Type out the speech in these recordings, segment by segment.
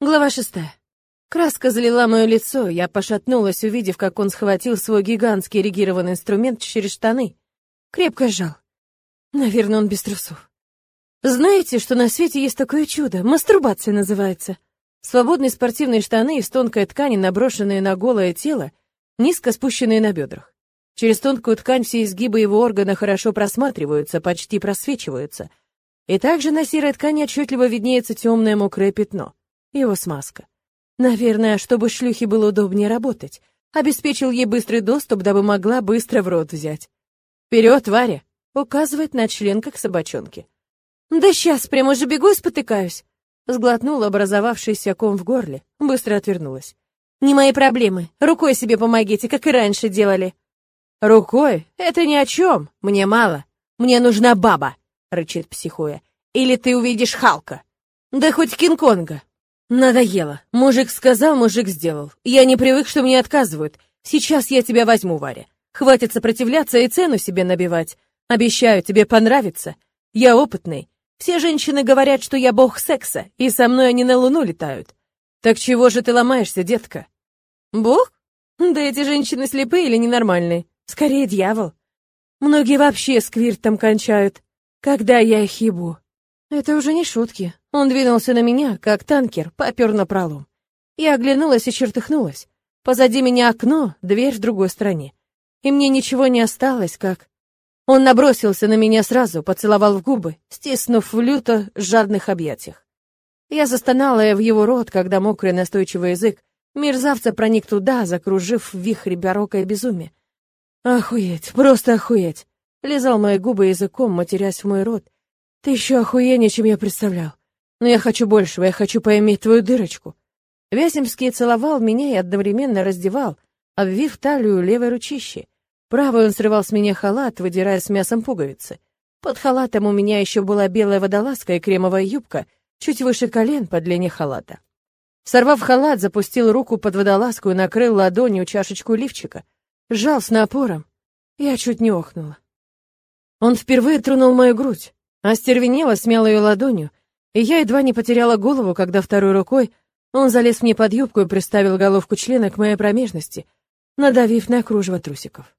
Глава шестая. Краска залила мое лицо, я пошатнулась, увидев, как он схватил свой гигантский эрегированный инструмент через штаны. Крепко сжал. Наверное, он без трусов. Знаете, что на свете есть такое чудо? Мастурбация называется. Свободные спортивные штаны из тонкой ткани, наброшенные на голое тело, низко спущенные на бедрах. Через тонкую ткань все изгибы его органа хорошо просматриваются, почти просвечиваются. И также на серой ткани отчетливо виднеется темное мокрое пятно его смазка. Наверное, чтобы шлюхе было удобнее работать. Обеспечил ей быстрый доступ, дабы могла быстро в рот взять. «Вперед, Варя!» — указывает на член, как собачонки. «Да сейчас, прямо же бегу и спотыкаюсь!» Сглотнула образовавшийся ком в горле, быстро отвернулась. «Не мои проблемы. Рукой себе помогите, как и раньше делали». «Рукой? Это ни о чем. Мне мало. Мне нужна баба», — рычит психуя. «Или ты увидишь Халка. Да хоть Кинг-Конга. Надоело. Мужик сказал, мужик сделал. Я не привык, что мне отказывают. Сейчас я тебя возьму, Варя. Хватит сопротивляться и цену себе набивать. Обещаю, тебе понравится. Я опытный. Все женщины говорят, что я бог секса, и со мной они на луну летают. Так чего же ты ломаешься, детка? Бог? Да эти женщины слепые или ненормальные? Скорее, дьявол. Многие вообще сквиртом кончают, когда я их ебу. Это уже не шутки. Он двинулся на меня, как танкер, попер на пролом. Я оглянулась и чертыхнулась. Позади меня окно, дверь в другой стороне. И мне ничего не осталось, как... Он набросился на меня сразу, поцеловал в губы, стиснув в люто жадных объятиях. Я застонала в его рот, когда мокрый настойчивый язык мерзавца проник туда, закружив в вихре барокко и безумие. Охуеть, просто охуеть. Лизал мои губы языком, матерясь в мой рот, ты еще охуеннее, чем я представлял. Но я хочу большего, я хочу поиметь твою дырочку. Вяземский целовал меня и одновременно раздевал, обвив талию левой ручищей. Правой он срывал с меня халат, выдирая с мясом пуговицы. Под халатом у меня еще была белая водолазка и кремовая юбка, чуть выше колен по длине халата. Сорвав халат, запустил руку под водолазку и накрыл ладонью чашечку лифчика. Сжал с напором. Я чуть не охнула. Он впервые тронул мою грудь. Остервенела, смяла ее ладонью, и я едва не потеряла голову, когда второй рукой он залез мне под юбку и приставил головку члена к моей промежности, надавив на кружево трусиков.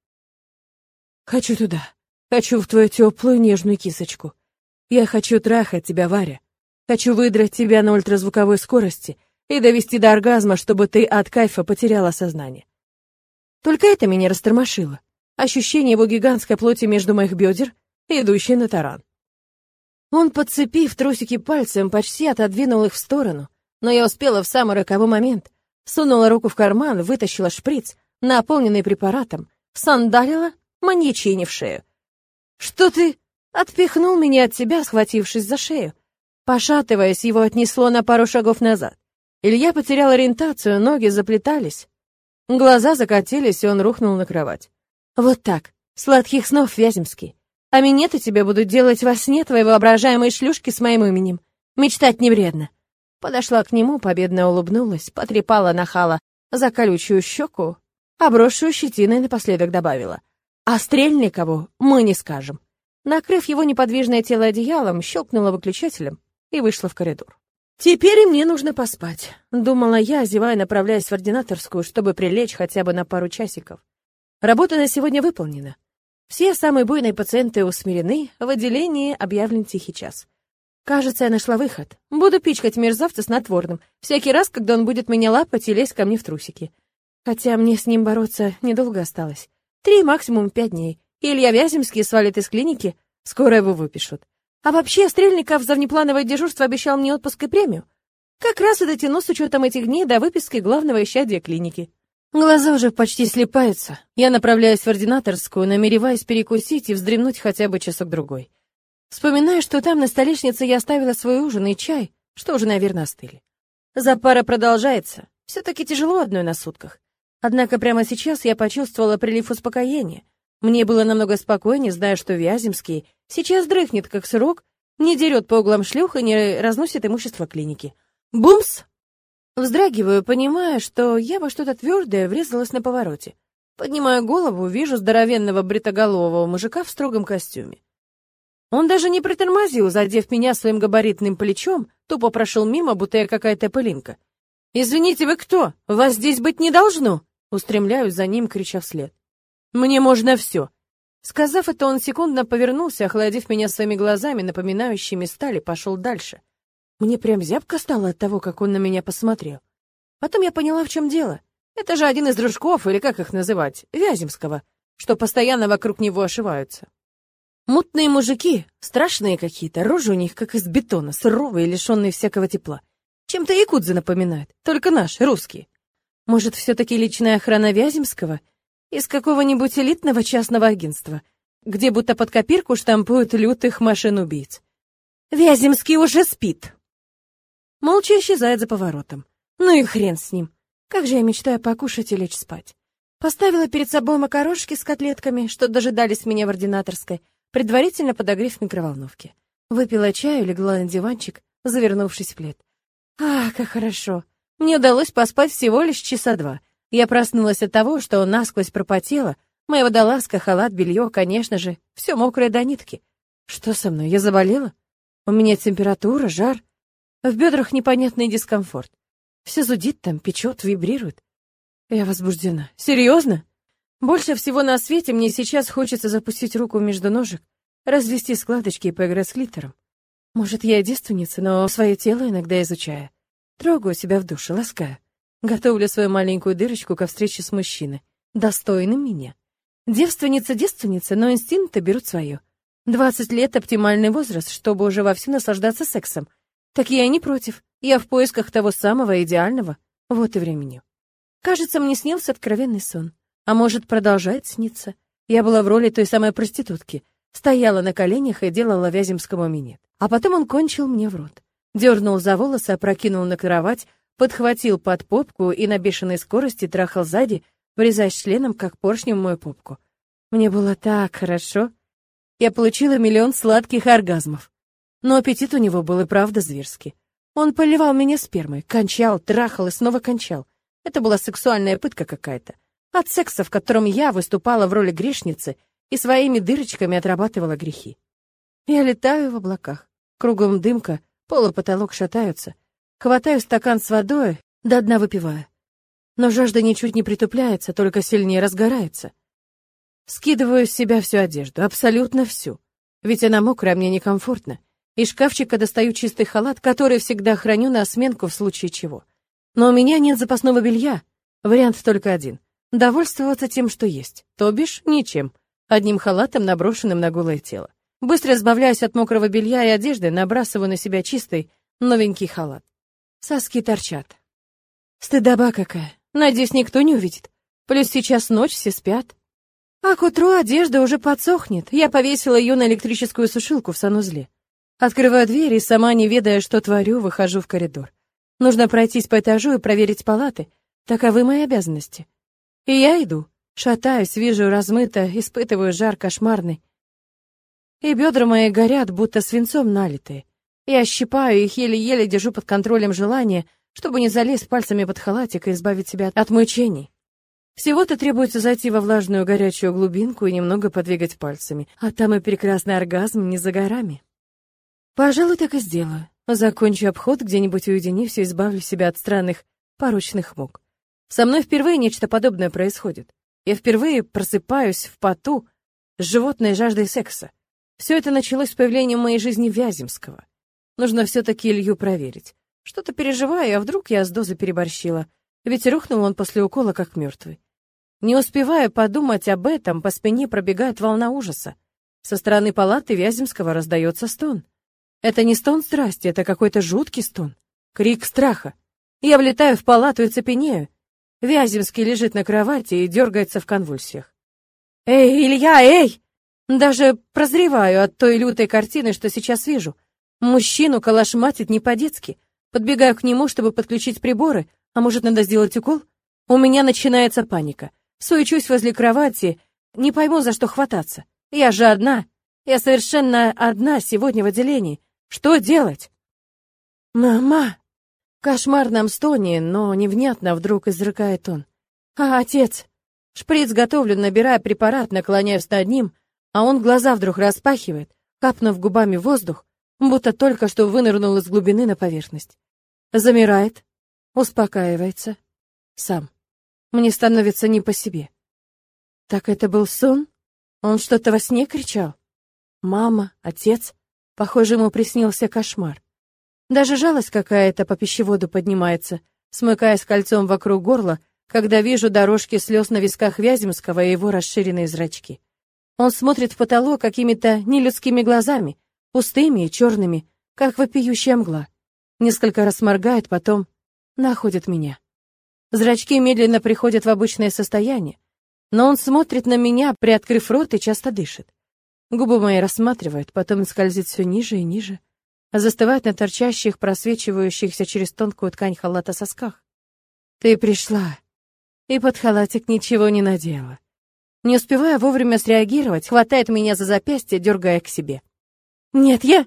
«Хочу туда. Хочу в твою теплую нежную кисочку. Я хочу трахать тебя, Варя. Хочу выдрать тебя на ультразвуковой скорости и довести до оргазма, чтобы ты от кайфа потеряла сознание. Только это меня растормошило. Ощущение его гигантской плоти между моих бедер, идущей на таран. Он, подцепив трусики пальцем, почти отодвинул их в сторону, но я успела в самый роковой момент. Сунула руку в карман, вытащила шприц, наполненный препаратом, сандалила маньячине. «Что ты?» — отпихнул меня от себя, схватившись за шею. Пошатываясь, его отнесло на пару шагов назад. Илья потерял ориентацию, ноги заплетались. Глаза закатились, и он рухнул на кровать. «Вот так. Сладких снов, Вяземский. А минеты тебе будут делать во сне твои воображаемые шлюшки с моим именем. Мечтать не вредно. Подошла к нему, победно улыбнулась, потрепала нахала за колючую щеку, обросшую щетиной напоследок добавила. А Стрельникову мы не скажем. Накрыв его неподвижное тело одеялом, щелкнула выключателем и вышла в коридор. «Теперь мне нужно поспать», — думала я, зевая, направляясь в ординаторскую, чтобы прилечь хотя бы на пару часиков. Работа на сегодня выполнена. Все самые буйные пациенты усмирены, в отделении объявлен тихий час. Кажется, я нашла выход. Буду пичкать мерзавца снотворным, всякий раз, когда он будет меня лапать и лезть ко мне в трусики. Хотя мне с ним бороться недолго осталось. Три, максимум пять дней. Илья Вяземский свалит из клиники, скоро его выпишут. А вообще, Стрельников за внеплановое дежурство обещал мне отпуск и премию. Как раз и дотяну с учетом этих дней до выписки главного исчадия клиники. Глаза уже почти слепаются. Я направляюсь в ординаторскую, намереваясь перекусить и вздремнуть хотя бы часок-другой. Вспоминаю, что там на столешнице я оставила свой ужин и чай, что уже, наверное, остыли. Запара продолжается. Все-таки тяжело одной на сутках. Однако прямо сейчас я почувствовала прилив успокоения. Мне было намного спокойнее, зная, что Вяземский сейчас дрыхнет, как срок, не дерет по углам шлюх и не разносит имущество клиники. Бумс! Вздрагиваю, понимая, что я во что-то твердое врезалась на повороте. Поднимаю голову, вижу здоровенного бритоголового мужика в строгом костюме. Он даже не притормозил, задев меня своим габаритным плечом, тупо прошел мимо, будто я какая-то пылинка. «Извините, вы кто? Вас здесь быть не должно!» Устремляюсь за ним, крича вслед. «Мне можно все!» Сказав это, он секундно повернулся, охладив меня своими глазами, напоминающими стали, пошел дальше. Мне прям зябко стало от того, как он на меня посмотрел. Потом я поняла, в чем дело. Это же один из дружков, или как их называть, Вяземского, что постоянно вокруг него ошиваются. Мутные мужики, страшные какие-то, рожи у них как из бетона, суровые, лишенные всякого тепла. Чем-то якудзы напоминают, только наши, русские. Может, все-таки личная охрана Вяземского? Из какого-нибудь элитного частного агентства, где будто под копирку штампуют лютых машин-убийц. Вяземский уже спит. Молча исчезает за поворотом. Ну и хрен с ним. Как же я мечтаю покушать и лечь спать. Поставила перед собой макарошки с котлетками, что дожидались меня в ординаторской, предварительно подогрев в микроволновке. Выпила чаю, легла на диванчик, завернувшись в плед. Ах, как хорошо. Мне удалось поспать всего лишь часа два. Я проснулась от того, что насквозь пропотела, моя водолазка, халат, белье, конечно же, все мокрое до нитки. Что со мной, я заболела? У меня температура, жар. В бедрах непонятный дискомфорт. Все зудит там, печет, вибрирует. Я возбуждена. Серьезно? Больше всего на свете мне сейчас хочется запустить руку между ножек, развести складочки и поиграть с клитором. Может, я девственница, но свое тело иногда изучаю. Трогаю себя в душе, ласкаю. Готовлю свою маленькую дырочку ко встрече с мужчиной, достойным меня. Девственница, девственница, но инстинкты берут свое. Двадцать лет — оптимальный возраст, чтобы уже вовсю наслаждаться сексом. Так я и не против. Я в поисках того самого идеального. Вот и времени. Кажется, мне снился откровенный сон. А может, продолжает сниться? Я была в роли той самой проститутки. Стояла на коленях и делала Вяземскому минет. А потом он кончил мне в рот. Дернул за волосы, опрокинул на кровать, подхватил под попку и на бешеной скорости трахал сзади, врезаясь членом, как поршнем в мою попку. Мне было так хорошо. Я получила миллион сладких оргазмов. Но аппетит у него был и правда зверский. Он поливал меня спермой, кончал, трахал и снова кончал. Это была сексуальная пытка какая-то. От секса, в котором я выступала в роли грешницы и своими дырочками отрабатывала грехи. Я летаю в облаках. Кругом дымка, пол и потолок шатаются. Хватаю стакан с водой, до дна выпиваю. Но жажда ничуть не притупляется, только сильнее разгорается. Скидываю с себя всю одежду, абсолютно всю. Ведь она мокрая, мне некомфортно. Из шкафчика достаю чистый халат, который всегда храню на осменку в случае чего. Но у меня нет запасного белья. Вариант только один довольствоваться тем, что есть, то бишь ничем, одним халатом, наброшенным на голое тело. Быстро избавляюсь от мокрого белья и одежды, набрасываю на себя чистый, новенький халат. Соски торчат. Стыдоба какая. Надеюсь, никто не увидит. Плюс сейчас ночь, все спят. А к утру одежда уже подсохнет. Я повесила ее на электрическую сушилку в санузле. Открываю дверь и, сама не ведая, что творю, выхожу в коридор. Нужно пройтись по этажу и проверить палаты. Таковы мои обязанности. И я иду, шатаюсь, вижу размыто, испытываю жар кошмарный. И бедра мои горят, будто свинцом налитые. Я щипаю их, еле-еле держу под контролем желание, чтобы не залезть пальцами под халатик и избавить себя от мучений. Всего-то требуется зайти во влажную горячую глубинку и немного подвигать пальцами, а там и прекрасный оргазм не за горами. Пожалуй, так и сделаю. Закончу обход, где-нибудь уединив, избавлю себя от странных порочных мук. Со мной впервые нечто подобное происходит. Я впервые просыпаюсь в поту с животной жаждой секса. Все это началось с появлением в моей жизни Вяземского. Нужно все-таки Илью проверить. Что-то переживаю, а вдруг я с дозы переборщила. Ведь рухнул он после укола, как мертвый. Не успевая подумать об этом, по спине пробегает волна ужаса. Со стороны палаты Вяземского раздается стон. Это не стон страсти, это какой-то жуткий стон. Крик страха. Я влетаю в палату и цепенею. Вяземский лежит на кровати и дергается в конвульсиях. «Эй, Илья, эй!» Даже прозреваю от той лютой картины, что сейчас вижу. Мужчину калашматит не по-детски. Подбегаю к нему, чтобы подключить приборы. А может, надо сделать укол? У меня начинается паника. Суечусь возле кровати, не пойму, за что хвататься. Я же одна. Я совершенно одна сегодня в отделении. Что делать? «Мама!» кошмарном стоне, но невнятно вдруг изрыкает он. «А, отец!» Шприц готовлю, набирая препарат, наклоняюсь над ним, а он глаза вдруг распахивает, капнув губами воздух, будто только что вынырнул из глубины на поверхность. Замирает, успокаивается. Сам. Мне становится не по себе. Так это был сон? Он что-то во сне кричал? Мама, отец? Похоже, ему приснился кошмар. Даже жалость какая-то по пищеводу поднимается, смыкаясь кольцом вокруг горла, когда вижу дорожки слез на висках Вяземского и его расширенные зрачки. Он смотрит в потолок какими-то нелюдскими глазами, пустыми и черными, как вопиющая мгла. Несколько раз моргает, потом находит меня. Зрачки медленно приходят в обычное состояние, но он смотрит на меня, приоткрыв рот и часто дышит. Губы мои рассматривают, потом скользит все ниже и ниже, а застывает на торчащих, просвечивающихся через тонкую ткань халата сосках. Ты пришла, и под халатик ничего не надела. Не успевая вовремя среагировать, хватает меня за запястье, дергая к себе. «Нет, я...»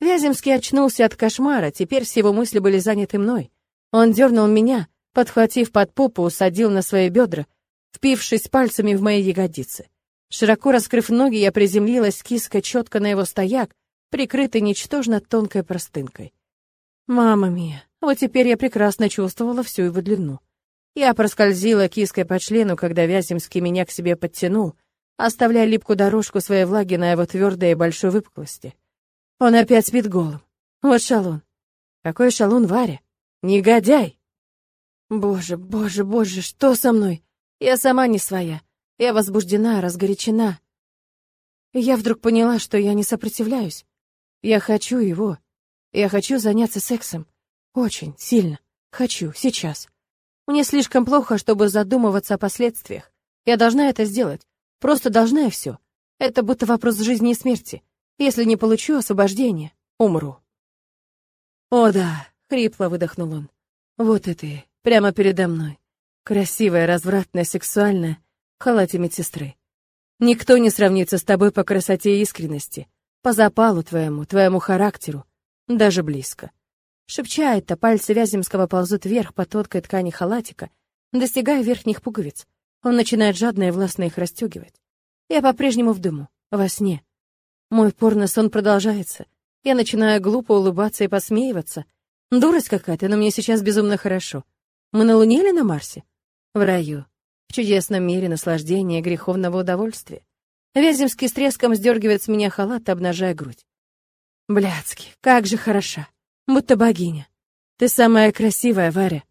Вяземский очнулся от кошмара, теперь все его мысли были заняты мной. Он дернул меня, подхватив под попу, усадил на свои бедра, впившись пальцами в мои ягодицы. Широко раскрыв ноги, я приземлилась киской четко на его стояк, прикрытый ничтожно тонкой простынкой. Мама мия, вот теперь я прекрасно чувствовала всю его длину. Я проскользила киской по члену, когда Вяземский меня к себе подтянул, оставляя липкую дорожку своей влаги на его твердой и большой выпуклости. Он опять спит голым. Вот шалун. Какой шалун Варя? Негодяй! Боже, боже, боже, что со мной? Я сама не своя. Я возбуждена, разгорячена. И я вдруг поняла, что я не сопротивляюсь. Я хочу его. Я хочу заняться сексом. Очень, сильно. Хочу, сейчас. Мне слишком плохо, чтобы задумываться о последствиях. Я должна это сделать. Просто должна и все. Это будто вопрос жизни и смерти. Если не получу освобождение, умру. О да, хрипло выдохнул он. Вот и ты, прямо передо мной. Красивая, развратная, сексуальная, халате медсестры. Никто не сравнится с тобой по красоте и искренности, по запалу твоему, твоему характеру, даже близко. Шепча это, пальцы Вяземского ползут вверх по тонкой ткани халатика, достигая верхних пуговиц. Он начинает жадно и властно их расстегивать. Я по-прежнему в дыму, во сне. Мой порно-сон продолжается. Я начинаю глупо улыбаться и посмеиваться. Дурость какая-то, но мне сейчас безумно хорошо. Мы на Луне или на Марсе? В раю чудесном мире наслаждения и греховного удовольствия. Вяземский с треском сдергивает с меня халат, обнажая грудь. Блядский, как же хороша, будто богиня. Ты самая красивая, Варя.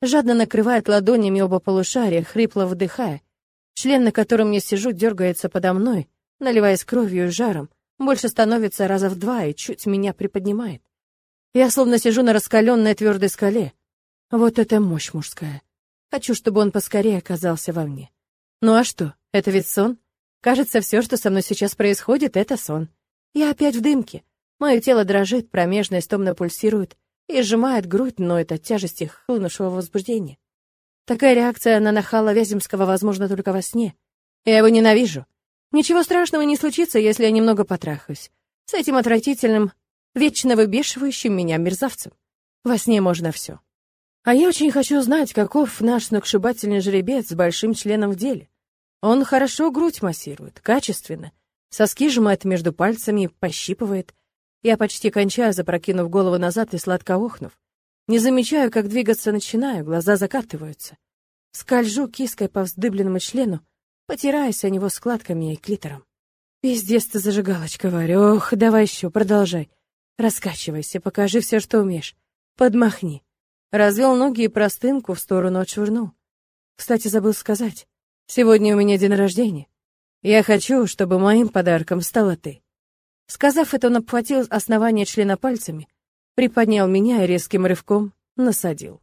Жадно накрывает ладонями оба полушария, хрипло вдыхая. Член, на котором я сижу, дергается подо мной, наливаясь кровью и жаром, больше становится раза в два и чуть меня приподнимает. Я словно сижу на раскаленной твердой скале. Вот это мощь мужская. Хочу, чтобы он поскорее оказался во мне. Ну а что, это ведь сон? Кажется, все, что со мной сейчас происходит, это сон. Я опять в дымке. Мое тело дрожит, промежность томно пульсирует и сжимает грудь, но это от тяжести хлынувшего возбуждения. Такая реакция на нахала Вяземского возможна только во сне. Я его ненавижу. Ничего страшного не случится, если я немного потрахаюсь. С этим отвратительным, вечно выбешивающим меня мерзавцем. Во сне можно все. А я очень хочу знать, каков наш сногсшибательный жеребец с большим членом в деле. Он хорошо грудь массирует, качественно. Соски сжимает между пальцами, пощипывает. Я почти кончаю, запрокинув голову назад и сладко охнув. Не замечаю, как двигаться начинаю, глаза закатываются. Скольжу киской по вздыбленному члену, потираясь о него складками и клитором. Пиздец ты зажигалочка, Варя. Ох, давай еще, продолжай. Раскачивайся, покажи все, что умеешь. Подмахни. Развел ноги и простынку в сторону отшвырнул. Кстати, забыл сказать. Сегодня у меня день рождения. Я хочу, чтобы моим подарком стала ты. Сказав это, он обхватил основание члена пальцами, приподнял меня и резким рывком насадил.